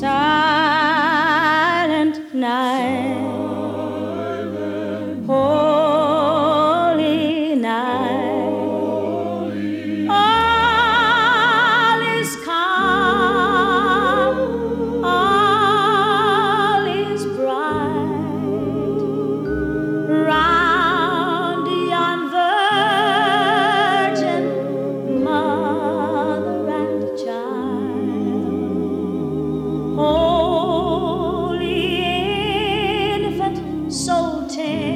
silent night. Tender